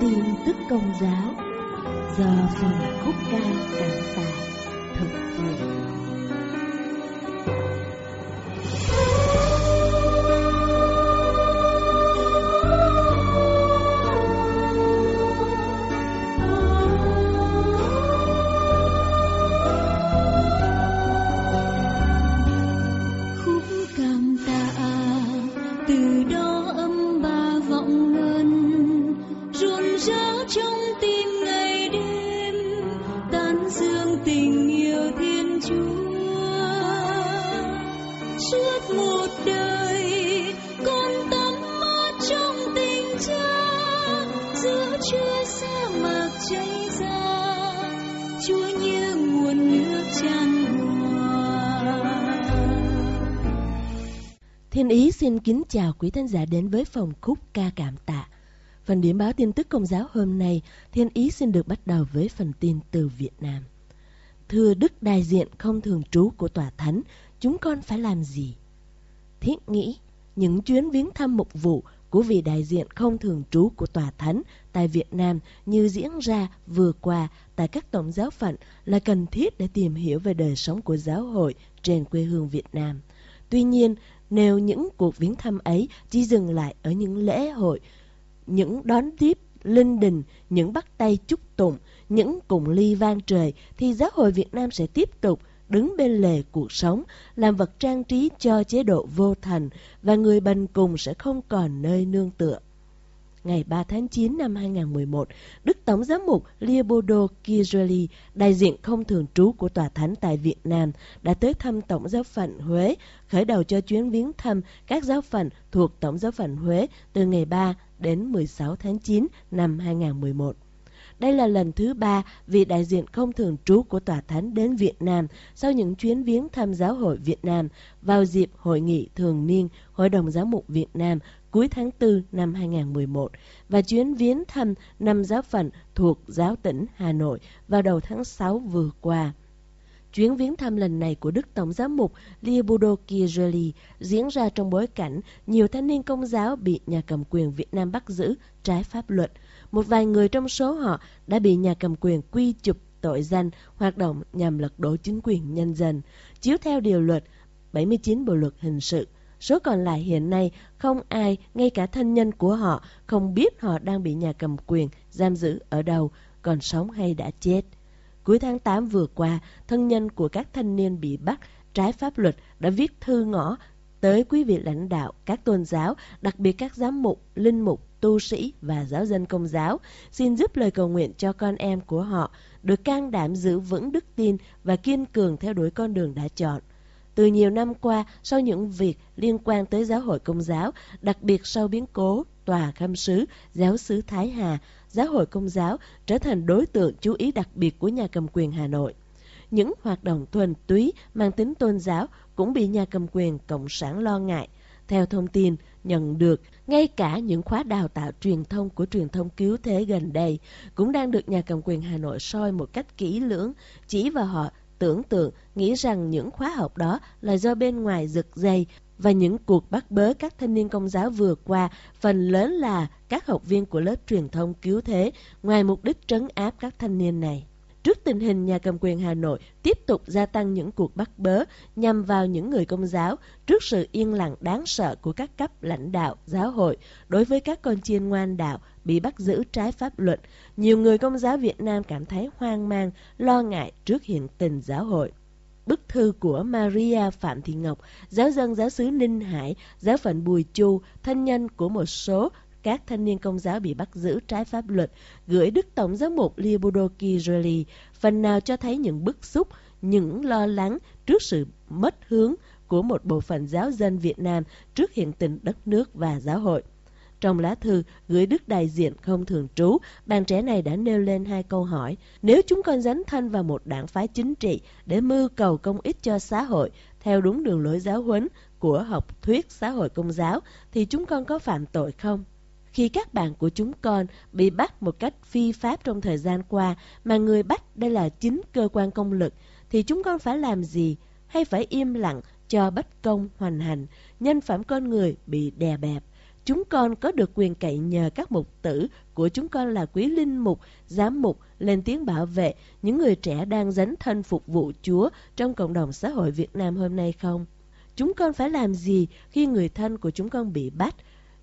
tin tức công giáo do phần khúc ca cảm tạ thực hiện. Xin kính chào quý thính giả đến với phòng khúc ca cảm tạ. Phần điểm báo tin tức công giáo hôm nay, Thiên Ý xin được bắt đầu với phần tin từ Việt Nam. Thưa Đức đại diện không thường trú của Tòa Thánh, chúng con phải làm gì? Thiết nghĩ, những chuyến viếng thăm mục vụ của vị đại diện không thường trú của Tòa Thánh tại Việt Nam như diễn ra vừa qua tại các tổng giáo phận là cần thiết để tìm hiểu về đời sống của giáo hội trên quê hương Việt Nam. Tuy nhiên, nếu những cuộc viếng thăm ấy chỉ dừng lại ở những lễ hội, những đón tiếp linh đình, những bắt tay chúc tụng, những cùng ly vang trời, thì giáo hội Việt Nam sẽ tiếp tục đứng bên lề cuộc sống, làm vật trang trí cho chế độ vô thành và người bần cùng sẽ không còn nơi nương tựa ngày 3 tháng 9 năm 2011, Đức Tổng giám mục Leopoldo Kirjali, đại diện không thường trú của Tòa Thánh tại Việt Nam, đã tới thăm Tổng giáo phận Huế, khởi đầu cho chuyến viếng thăm các giáo phận thuộc Tổng giáo phận Huế từ ngày 3 đến 16 tháng 9 năm 2011. Đây là lần thứ ba vị đại diện không thường trú của Tòa Thánh đến Việt Nam sau những chuyến viếng thăm giáo hội Việt Nam vào dịp hội nghị thường niên Hội đồng Giáo mục Việt Nam cuối tháng 4 năm 2011 và chuyến viếng thăm năm giáo phận thuộc giáo tỉnh Hà Nội vào đầu tháng 6 vừa qua. Chuyến viếng thăm lần này của Đức Tổng giám mục Liebudo Kirjeli diễn ra trong bối cảnh nhiều thanh niên công giáo bị nhà cầm quyền Việt Nam bắt giữ trái pháp luật. Một vài người trong số họ đã bị nhà cầm quyền quy chụp tội danh hoạt động nhằm lật đổ chính quyền nhân dân, chiếu theo điều luật 79 Bộ luật hình sự Số còn lại hiện nay không ai, ngay cả thân nhân của họ, không biết họ đang bị nhà cầm quyền giam giữ ở đâu, còn sống hay đã chết. Cuối tháng 8 vừa qua, thân nhân của các thanh niên bị bắt trái pháp luật đã viết thư ngõ tới quý vị lãnh đạo các tôn giáo, đặc biệt các giám mục, linh mục, tu sĩ và giáo dân công giáo, xin giúp lời cầu nguyện cho con em của họ được can đảm giữ vững đức tin và kiên cường theo đuổi con đường đã chọn. Từ nhiều năm qua, sau những việc liên quan tới giáo hội công giáo, đặc biệt sau biến cố tòa khâm sứ, giáo sứ Thái Hà, giáo hội công giáo trở thành đối tượng chú ý đặc biệt của nhà cầm quyền Hà Nội. Những hoạt động thuần túy mang tính tôn giáo cũng bị nhà cầm quyền Cộng sản lo ngại. Theo thông tin nhận được, ngay cả những khóa đào tạo truyền thông của truyền thông cứu thế gần đây cũng đang được nhà cầm quyền Hà Nội soi một cách kỹ lưỡng, chỉ vào họ tưởng tượng, nghĩ rằng những khóa học đó là do bên ngoài rực dây và những cuộc bắt bớ các thanh niên công giáo vừa qua phần lớn là các học viên của lớp truyền thông cứu thế ngoài mục đích trấn áp các thanh niên này. Trước tình hình nhà cầm quyền Hà Nội tiếp tục gia tăng những cuộc bắt bớ nhằm vào những người công giáo trước sự yên lặng đáng sợ của các cấp lãnh đạo giáo hội đối với các con chiên ngoan đạo bị bắt giữ trái pháp luật, nhiều người công giáo Việt Nam cảm thấy hoang mang, lo ngại trước hiện tình giáo hội. Bức thư của Maria Phạm Thị Ngọc, giáo dân giáo xứ Ninh Hải, giáo phận Bùi Chu, thân nhân của một số các thanh niên công giáo bị bắt giữ trái pháp luật, gửi Đức Tổng giám mục Leopoldo Kireli, phần nào cho thấy những bức xúc, những lo lắng trước sự mất hướng của một bộ phận giáo dân Việt Nam trước hiện tình đất nước và giáo hội. Trong lá thư gửi Đức đại diện không thường trú, bạn trẻ này đã nêu lên hai câu hỏi. Nếu chúng con dấn thân vào một đảng phái chính trị để mưu cầu công ích cho xã hội, theo đúng đường lối giáo huấn của học thuyết xã hội công giáo, thì chúng con có phạm tội không? Khi các bạn của chúng con bị bắt một cách phi pháp trong thời gian qua, mà người bắt đây là chính cơ quan công lực, thì chúng con phải làm gì? Hay phải im lặng cho bất công hoành hành, nhân phẩm con người bị đè bẹp? Chúng con có được quyền cậy nhờ các mục tử của chúng con là quý linh mục, giám mục lên tiếng bảo vệ những người trẻ đang dấn thân phục vụ Chúa trong cộng đồng xã hội Việt Nam hôm nay không? Chúng con phải làm gì khi người thân của chúng con bị bắt?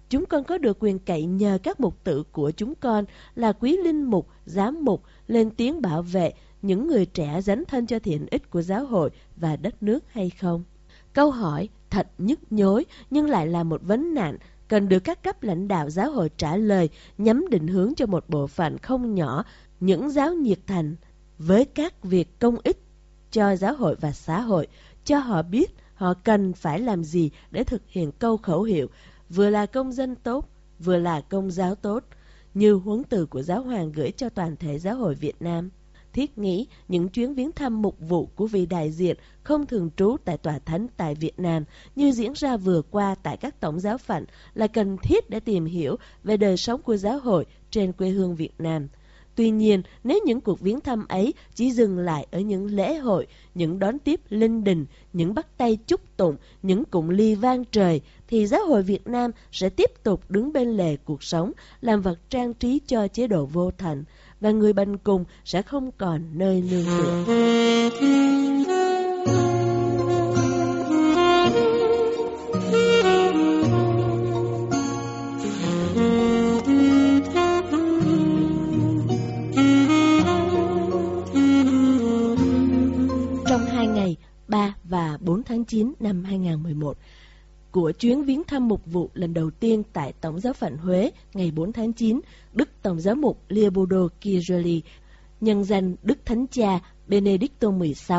Chúng con có được quyền cậy nhờ các mục tử của chúng con là quý linh mục, giám mục lên tiếng bảo vệ những người trẻ dấn thân cho thiện ích của giáo hội và đất nước hay không? Câu hỏi thật nhức nhối nhưng lại là một vấn nạn cần được các cấp lãnh đạo giáo hội trả lời nhắm định hướng cho một bộ phận không nhỏ những giáo nhiệt thành với các việc công ích cho giáo hội và xã hội, cho họ biết họ cần phải làm gì để thực hiện câu khẩu hiệu vừa là công dân tốt, vừa là công giáo tốt, như huấn từ của giáo hoàng gửi cho toàn thể giáo hội Việt Nam thiết nghĩ những chuyến viếng thăm mục vụ của vị đại diện không thường trú tại tòa thánh tại Việt Nam như diễn ra vừa qua tại các tổng giáo phận là cần thiết để tìm hiểu về đời sống của giáo hội trên quê hương Việt Nam. Tuy nhiên, nếu những cuộc viếng thăm ấy chỉ dừng lại ở những lễ hội, những đón tiếp linh đình, những bắt tay chúc tụng, những cụm ly vang trời, thì giáo hội Việt Nam sẽ tiếp tục đứng bên lề cuộc sống, làm vật trang trí cho chế độ vô thành và người bần cùng sẽ không còn nơi nương tựa. Trong hai ngày 3 và 4 tháng 9 năm 2011, của chuyến viếng thăm mục vụ lần đầu tiên tại Tổng giáo phận Huế ngày 4 tháng 9, Đức Tổng giáo mục Leopoldo Kirjali, nhân danh Đức Thánh Cha Benedicto XVI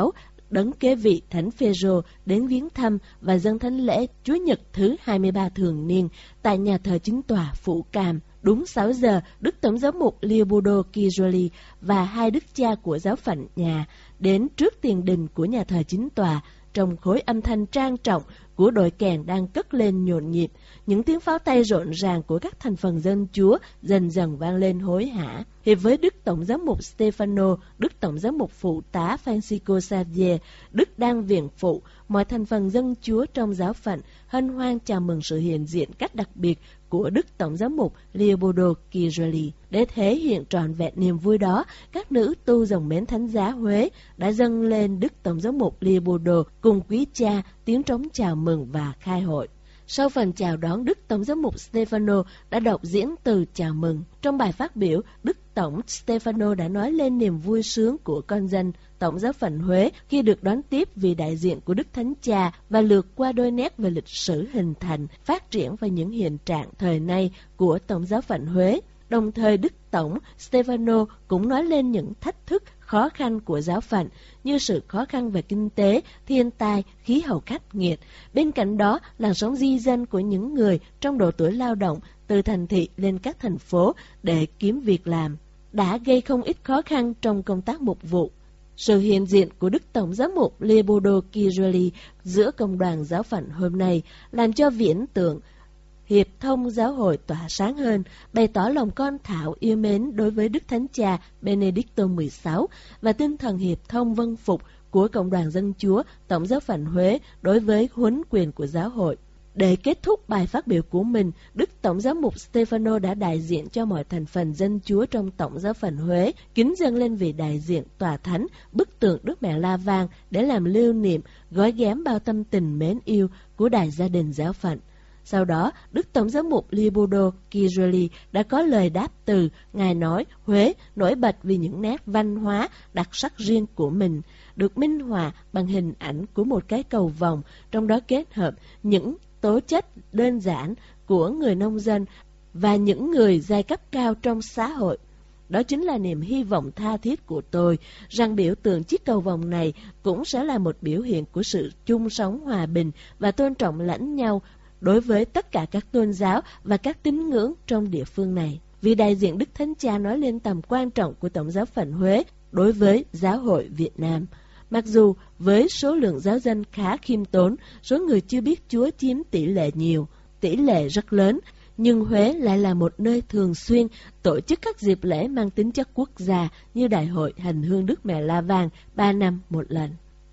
đấng kế vị Thánh Phêrô đến viếng thăm và dâng thánh lễ Chúa Nhật thứ 23 thường niên tại nhà thờ chính tòa Phụ Cam. Đúng 6 giờ, Đức Tổng giáo mục Leopoldo Kirjali và hai đức cha của giáo phận nhà đến trước tiền đình của nhà thờ chính tòa trong khối âm thanh trang trọng của đội kèn đang cất lên nhộn nhịp, những tiếng pháo tay rộn ràng của các thành phần dân chúa dần dần vang lên hối hả. Hiệp với Đức Tổng giám mục Stefano, Đức Tổng giám mục phụ tá Francisco Xavier, Đức Đăng Viện Phụ, mọi thành phần dân chúa trong giáo phận hân hoan chào mừng sự hiện diện cách đặc biệt của Đức Tổng giám mục Leopoldo Kirali. Để thể hiện trọn vẹn niềm vui đó, các nữ tu dòng mến thánh giá Huế đã dâng lên Đức Tổng giám mục Leopoldo cùng quý cha tiếng trống chào mừng và khai hội. Sau phần chào đón, Đức Tổng giám mục Stefano đã đọc diễn từ chào mừng. Trong bài phát biểu, Đức Tổng Stefano đã nói lên niềm vui sướng của con dân Tổng giáo phận Huế khi được đón tiếp vì đại diện của Đức Thánh Cha và lượt qua đôi nét về lịch sử hình thành, phát triển và những hiện trạng thời nay của Tổng giáo phận Huế. Đồng thời Đức Tổng Stefano cũng nói lên những thách thức khó khăn của giáo phận như sự khó khăn về kinh tế, thiên tai, khí hậu khắc nghiệt. Bên cạnh đó, làn sóng di dân của những người trong độ tuổi lao động từ thành thị lên các thành phố để kiếm việc làm đã gây không ít khó khăn trong công tác mục vụ. Sự hiện diện của Đức Tổng giám mục Leopoldo Kirili giữa công đoàn giáo phận hôm nay làm cho viễn tượng hiệp thông giáo hội tỏa sáng hơn, bày tỏ lòng con thảo yêu mến đối với Đức Thánh Cha Benedicto XVI và tinh thần hiệp thông vân phục của Cộng đoàn Dân Chúa Tổng giáo phận Huế đối với huấn quyền của giáo hội. Để kết thúc bài phát biểu của mình, Đức Tổng giám mục Stefano đã đại diện cho mọi thành phần dân chúa trong Tổng giáo phận Huế, kính dâng lên vị đại diện tòa thánh, bức tượng Đức Mẹ La Vang để làm lưu niệm, gói ghém bao tâm tình mến yêu của đại gia đình giáo phận. Sau đó, Đức Tổng giám mục Libodo Kirili đã có lời đáp từ, Ngài nói Huế nổi bật vì những nét văn hóa đặc sắc riêng của mình, được minh họa bằng hình ảnh của một cái cầu vòng, trong đó kết hợp những tố chất đơn giản của người nông dân và những người giai cấp cao trong xã hội. Đó chính là niềm hy vọng tha thiết của tôi rằng biểu tượng chiếc cầu vòng này cũng sẽ là một biểu hiện của sự chung sống hòa bình và tôn trọng lẫn nhau đối với tất cả các tôn giáo và các tín ngưỡng trong địa phương này. Vì đại diện Đức Thánh Cha nói lên tầm quan trọng của Tổng giáo phận Huế đối với giáo hội Việt Nam. Mặc dù với số lượng giáo dân khá khiêm tốn, số người chưa biết Chúa chiếm tỷ lệ nhiều, tỷ lệ rất lớn, nhưng Huế lại là một nơi thường xuyên tổ chức các dịp lễ mang tính chất quốc gia như Đại hội Hành hương Đức Mẹ La Vàng ba năm một lần.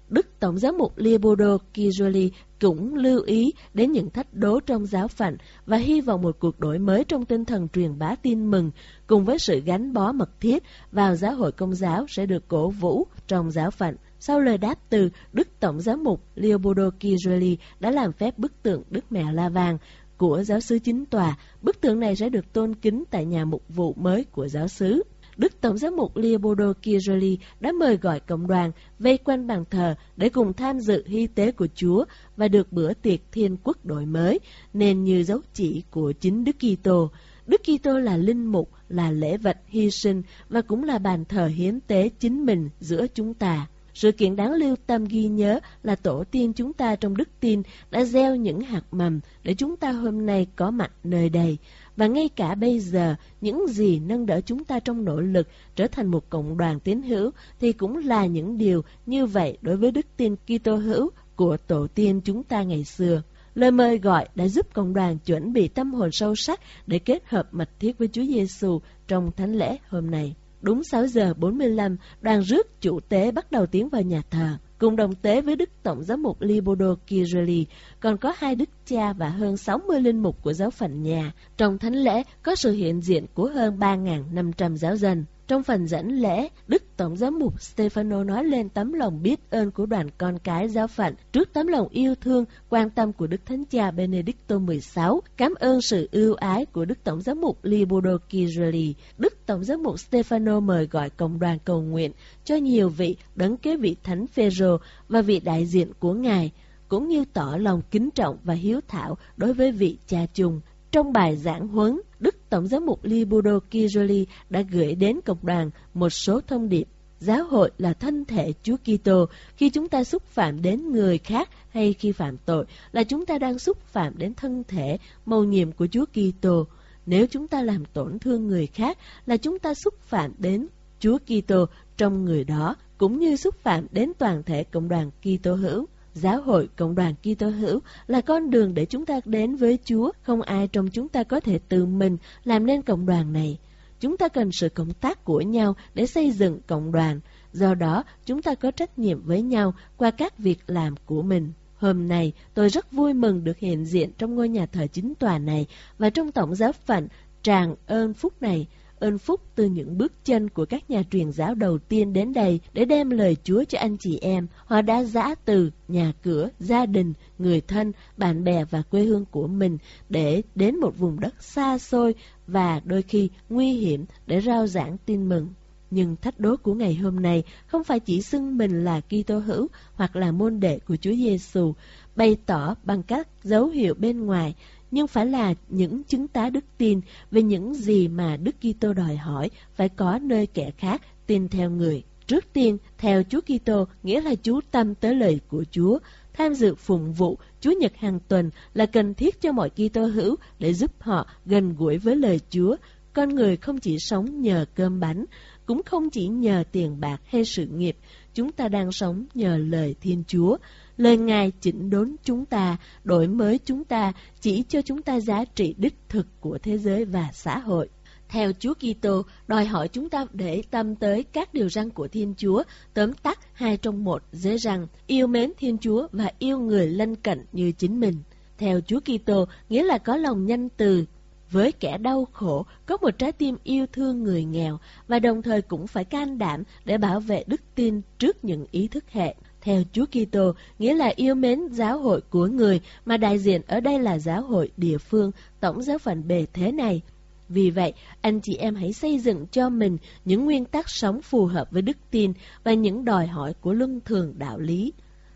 Đức Tổng giám mục Leopoldo Kijoli cũng lưu ý đến những thách đố trong giáo phận và hy vọng một cuộc đổi mới trong tinh thần truyền bá tin mừng cùng với sự gắn bó mật thiết vào giáo hội công giáo sẽ được cổ vũ trong giáo phận. Sau lời đáp từ, Đức Tổng giám mục Leopoldo Kijoli đã làm phép bức tượng Đức Mẹ La Vàng của giáo sứ chính tòa. Bức tượng này sẽ được tôn kính tại nhà mục vụ mới của giáo sứ. Đức Tổng giám mục Leopoldo Kiroli đã mời gọi cộng đoàn vây quanh bàn thờ để cùng tham dự hy tế của Chúa và được bữa tiệc thiên quốc đổi mới, nên như dấu chỉ của chính Đức Kitô. Đức Kitô là linh mục, là lễ vật hy sinh và cũng là bàn thờ hiến tế chính mình giữa chúng ta. Sự kiện đáng lưu tâm ghi nhớ là tổ tiên chúng ta trong đức tin đã gieo những hạt mầm để chúng ta hôm nay có mặt nơi đây. Và ngay cả bây giờ, những gì nâng đỡ chúng ta trong nỗ lực trở thành một cộng đoàn tín hữu thì cũng là những điều như vậy đối với đức tin Kitô hữu của tổ tiên chúng ta ngày xưa. Lời mời gọi đã giúp cộng đoàn chuẩn bị tâm hồn sâu sắc để kết hợp mật thiết với Chúa Giêsu trong thánh lễ hôm nay. Đúng 6 giờ 45, đoàn rước chủ tế bắt đầu tiến vào nhà thờ. Cùng đồng tế với Đức Tổng giám mục Libodo Kirili, còn có hai đức cha và hơn 60 linh mục của giáo phận nhà. Trong thánh lễ có sự hiện diện của hơn 3.500 giáo dân. Trong phần dẫn lễ, Đức Tổng giám mục Stefano nói lên tấm lòng biết ơn của đoàn con cái giáo phận trước tấm lòng yêu thương, quan tâm của Đức Thánh Cha Benedicto XVI, cảm ơn sự ưu ái của Đức Tổng giám mục Libodo Kirili. Đức Tổng giám mục Stefano mời gọi cộng đoàn cầu nguyện cho nhiều vị đấng kế vị Thánh Phêrô và vị đại diện của Ngài, cũng như tỏ lòng kính trọng và hiếu thảo đối với vị cha chung. Trong bài giảng huấn, Đức Tổng giám mục Libudo Kijoli đã gửi đến cộng đoàn một số thông điệp. Giáo hội là thân thể Chúa Kitô. Khi chúng ta xúc phạm đến người khác hay khi phạm tội, là chúng ta đang xúc phạm đến thân thể, mầu nhiệm của Chúa Kitô. Nếu chúng ta làm tổn thương người khác, là chúng ta xúc phạm đến Chúa Kitô trong người đó, cũng như xúc phạm đến toàn thể cộng đoàn Kitô hữu. Giáo hội Cộng đoàn Kitô hữu là con đường để chúng ta đến với Chúa, không ai trong chúng ta có thể tự mình làm nên cộng đoàn này. Chúng ta cần sự cộng tác của nhau để xây dựng cộng đoàn, do đó chúng ta có trách nhiệm với nhau qua các việc làm của mình. Hôm nay, tôi rất vui mừng được hiện diện trong ngôi nhà thờ chính tòa này và trong tổng giáo phận tràng ơn phúc này ơn phúc từ những bước chân của các nhà truyền giáo đầu tiên đến đây để đem lời Chúa cho anh chị em. Họ đã giã từ nhà cửa, gia đình, người thân, bạn bè và quê hương của mình để đến một vùng đất xa xôi và đôi khi nguy hiểm để rao giảng tin mừng. Nhưng thách đố của ngày hôm nay không phải chỉ xưng mình là Kitô hữu hoặc là môn đệ của Chúa Giêsu, bày tỏ bằng các dấu hiệu bên ngoài nhưng phải là những chứng tá đức tin về những gì mà Đức Kitô đòi hỏi phải có nơi kẻ khác tin theo người. Trước tiên, theo Chúa Kitô nghĩa là chú tâm tới lời của Chúa, tham dự phụng vụ Chúa Nhật hàng tuần là cần thiết cho mọi Kitô hữu để giúp họ gần gũi với lời Chúa. Con người không chỉ sống nhờ cơm bánh, cũng không chỉ nhờ tiền bạc hay sự nghiệp, chúng ta đang sống nhờ lời Thiên Chúa. Lời Ngài chỉnh đốn chúng ta, đổi mới chúng ta, chỉ cho chúng ta giá trị đích thực của thế giới và xã hội. Theo Chúa Kitô, đòi hỏi chúng ta để tâm tới các điều răn của Thiên Chúa, tóm tắt hai trong một dễ rằng yêu mến Thiên Chúa và yêu người lân cận như chính mình. Theo Chúa Kitô, nghĩa là có lòng nhân từ, với kẻ đau khổ, có một trái tim yêu thương người nghèo và đồng thời cũng phải can đảm để bảo vệ đức tin trước những ý thức hệ. Theo Chúa Kitô, nghĩa là yêu mến giáo hội của người, mà đại diện ở đây là giáo hội địa phương, tổng giáo phận bề thế này. Vì vậy, anh chị em hãy xây dựng cho mình những nguyên tắc sống phù hợp với đức tin và những đòi hỏi của luân thường đạo lý.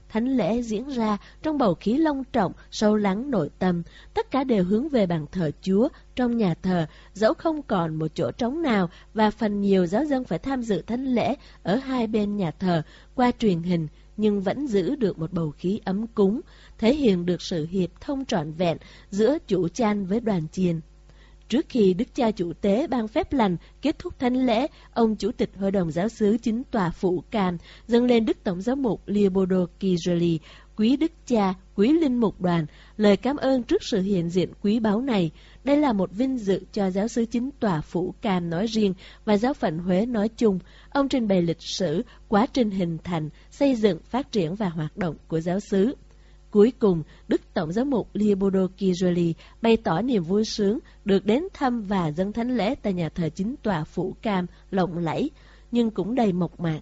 Thánh lễ diễn ra trong bầu khí long trọng, sâu lắng nội tâm, tất cả đều hướng về bàn thờ Chúa trong nhà thờ, dẫu không còn một chỗ trống nào và phần nhiều giáo dân phải tham dự thánh lễ ở hai bên nhà thờ qua truyền hình nhưng vẫn giữ được một bầu khí ấm cúng, thể hiện được sự hiệp thông trọn vẹn giữa chủ chan với đoàn chiền. Trước khi Đức cha chủ tế ban phép lành kết thúc thánh lễ, ông chủ tịch Hội đồng giáo sứ chính tòa phụ cam dâng lên Đức Tổng giám mục Leopoldo Kireli, quý Đức cha, quý linh mục đoàn, lời cảm ơn trước sự hiện diện quý báu này. Đây là một vinh dự cho giáo sứ chính tòa Phủ Cam nói riêng và giáo phận Huế nói chung. Ông trình bày lịch sử, quá trình hình thành, xây dựng, phát triển và hoạt động của giáo sứ. Cuối cùng, Đức Tổng giám mục Leopoldo Kiroli bày tỏ niềm vui sướng được đến thăm và dâng thánh lễ tại nhà thờ chính tòa Phủ Cam lộng lẫy, nhưng cũng đầy mộc mạc.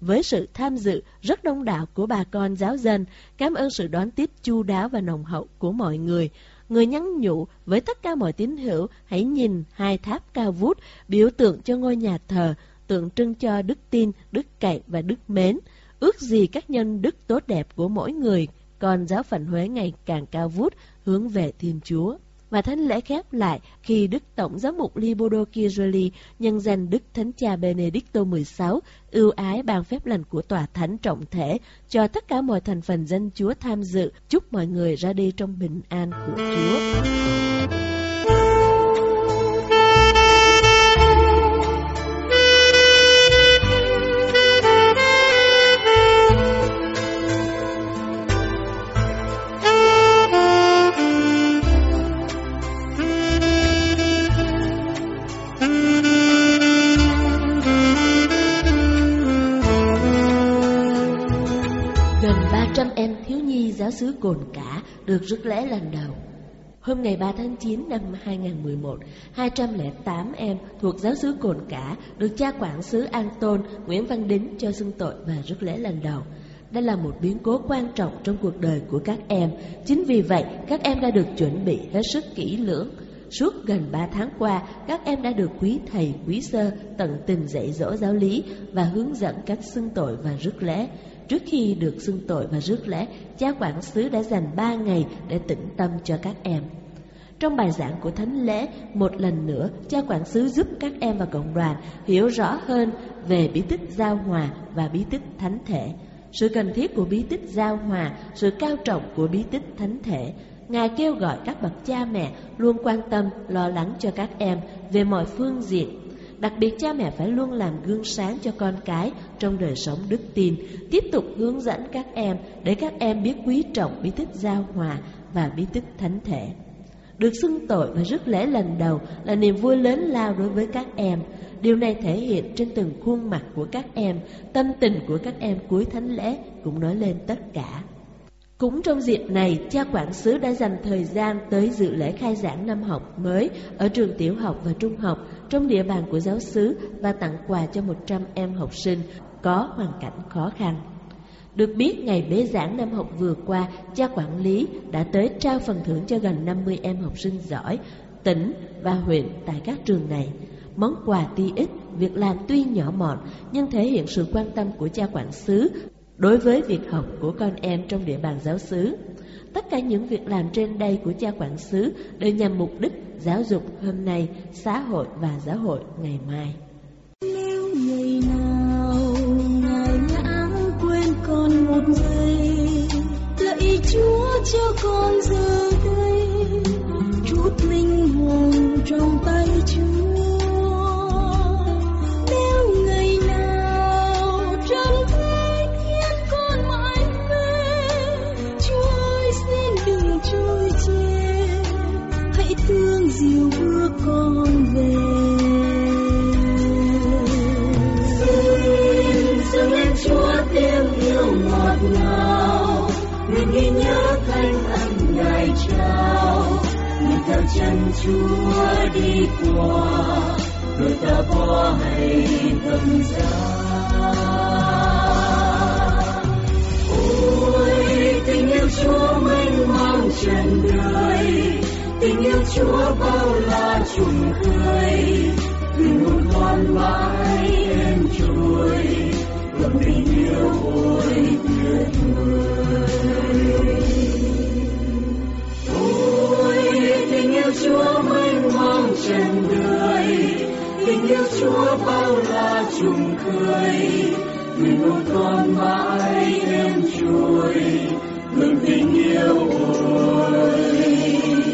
Với sự tham dự rất đông đảo của bà con giáo dân, cảm ơn sự đón tiếp chu đáo và nồng hậu của mọi người. Người nhắn nhủ với tất cả mọi tín hữu hãy nhìn hai tháp cao vút biểu tượng cho ngôi nhà thờ, tượng trưng cho đức tin, đức cậy và đức mến. Ước gì các nhân đức tốt đẹp của mỗi người còn giáo phận Huế ngày càng cao vút hướng về Thiên Chúa. Và thánh lễ khép lại khi Đức Tổng giám mục Libodo Kirjoli nhân danh Đức Thánh Cha Benedicto XVI ưu ái ban phép lành của tòa thánh trọng thể cho tất cả mọi thành phần dân Chúa tham dự, chúc mọi người ra đi trong bình an của Chúa. Cồn Cả được rước lễ lần đầu. Hôm ngày 3 tháng 9 năm 2011, 208 em thuộc giáo xứ Cồn Cả được cha quản xứ An Tôn Nguyễn Văn Đính cho xưng tội và rước lễ lần đầu. Đây là một biến cố quan trọng trong cuộc đời của các em. Chính vì vậy, các em đã được chuẩn bị hết sức kỹ lưỡng. Suốt gần 3 tháng qua, các em đã được quý thầy, quý sơ tận tình dạy dỗ giáo lý và hướng dẫn cách xưng tội và rước lễ. Trước khi được xưng tội và rước lễ, cha quản sứ đã dành ba ngày để tĩnh tâm cho các em. Trong bài giảng của Thánh lễ, một lần nữa, cha quản sứ giúp các em và cộng đoàn hiểu rõ hơn về bí tích giao hòa và bí tích thánh thể. Sự cần thiết của bí tích giao hòa, sự cao trọng của bí tích thánh thể. Ngài kêu gọi các bậc cha mẹ luôn quan tâm, lo lắng cho các em về mọi phương diện Đặc biệt cha mẹ phải luôn làm gương sáng cho con cái trong đời sống đức tin, tiếp tục hướng dẫn các em để các em biết quý trọng bí tích giao hòa và bí tích thánh thể. Được xưng tội và rước lễ lần đầu là niềm vui lớn lao đối với các em. Điều này thể hiện trên từng khuôn mặt của các em, tâm tình của các em cuối thánh lễ cũng nói lên tất cả. Cũng trong dịp này, cha quản sứ đã dành thời gian tới dự lễ khai giảng năm học mới ở trường tiểu học và trung học trong địa bàn của giáo xứ và tặng quà cho 100 em học sinh có hoàn cảnh khó khăn. Được biết, ngày bế giảng năm học vừa qua, cha quản lý đã tới trao phần thưởng cho gần 50 em học sinh giỏi, tỉnh và huyện tại các trường này. Món quà tuy ít, việc làm tuy nhỏ mọn, nhưng thể hiện sự quan tâm của cha quản xứ đối với việc học của con em trong địa bàn giáo xứ. Tất cả những việc làm trên đây của cha quản xứ đều nhằm mục đích giáo dục hôm nay, xã hội và giáo hội ngày mai. Nếu ngày nào ngài lãng quên con một giây, lạy Chúa cho con giờ đây chút linh hồn trong tay Chúa. Tình yêu Chúa vâng bao la trùng khơi. Tình hồn con mãi em trôi ngập tình yêu ôi tuyệt vời Chúa mênh mang trần đời. Tình yêu Chúa vâng bao la trùng khơi. Người một con mãi em trôi ngừng tình yêu ôi